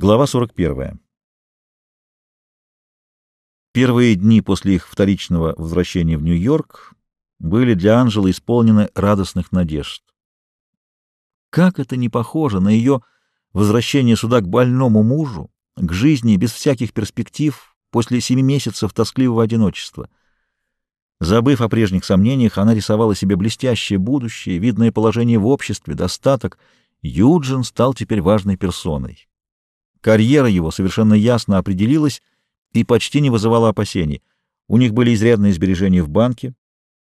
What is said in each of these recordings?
Глава 41. Первые дни после их вторичного возвращения в Нью-Йорк были для Анжелы исполнены радостных надежд. Как это не похоже на ее возвращение сюда к больному мужу, к жизни без всяких перспектив после семи месяцев тоскливого одиночества. Забыв о прежних сомнениях, она рисовала себе блестящее будущее, видное положение в обществе, достаток. Юджин стал теперь важной персоной. Карьера его совершенно ясно определилась и почти не вызывала опасений. У них были изрядные сбережения в банке,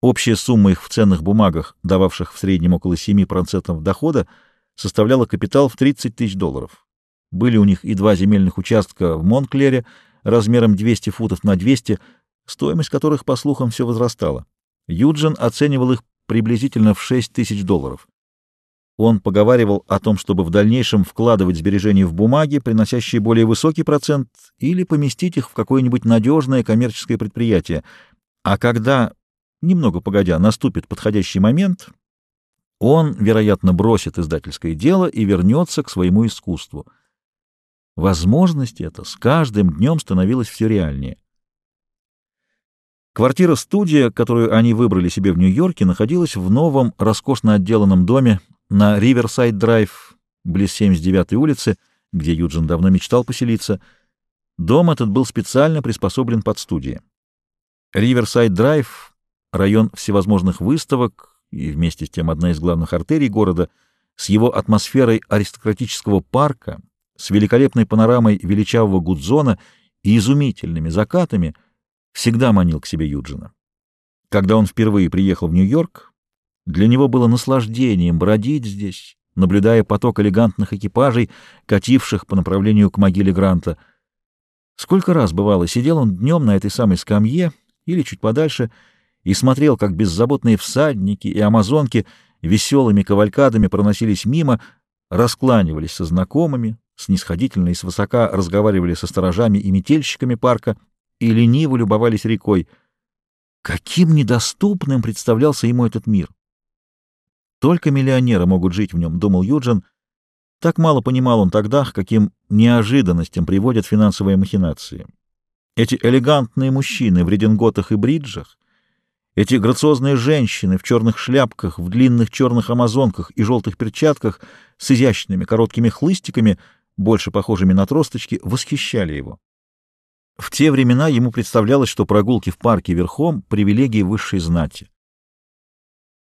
общая сумма их в ценных бумагах, дававших в среднем около 7% дохода, составляла капитал в 30 тысяч долларов. Были у них и два земельных участка в Монклере размером 200 футов на 200, стоимость которых, по слухам, все возрастала. Юджин оценивал их приблизительно в 6 тысяч долларов. Он поговаривал о том, чтобы в дальнейшем вкладывать сбережения в бумаги, приносящие более высокий процент, или поместить их в какое-нибудь надежное коммерческое предприятие. А когда, немного погодя, наступит подходящий момент, он, вероятно, бросит издательское дело и вернется к своему искусству. Возможность эта с каждым днем становилась все реальнее. Квартира-студия, которую они выбрали себе в Нью-Йорке, находилась в новом, роскошно отделанном доме на Риверсайд-драйв, близ 79-й улицы, где Юджин давно мечтал поселиться. Дом этот был специально приспособлен под студии. Риверсайд-драйв — район всевозможных выставок и вместе с тем одна из главных артерий города, с его атмосферой аристократического парка, с великолепной панорамой величавого Гудзона и изумительными закатами, всегда манил к себе Юджина. Когда он впервые приехал в Нью-Йорк, для него было наслаждением бродить здесь, наблюдая поток элегантных экипажей, кативших по направлению к могиле Гранта. Сколько раз, бывало, сидел он днем на этой самой скамье или чуть подальше и смотрел, как беззаботные всадники и амазонки веселыми кавалькадами проносились мимо, раскланивались со знакомыми, снисходительно и свысока разговаривали со сторожами и метельщиками парка и лениво любовались рекой. Каким недоступным представлялся ему этот мир! Только миллионеры могут жить в нем, думал Юджин. Так мало понимал он тогда, каким неожиданностям приводят финансовые махинации. Эти элегантные мужчины в рединготах и бриджах, эти грациозные женщины в черных шляпках, в длинных черных амазонках и желтых перчатках с изящными короткими хлыстиками, больше похожими на тросточки, восхищали его. В те времена ему представлялось, что прогулки в парке верхом — привилегии высшей знати.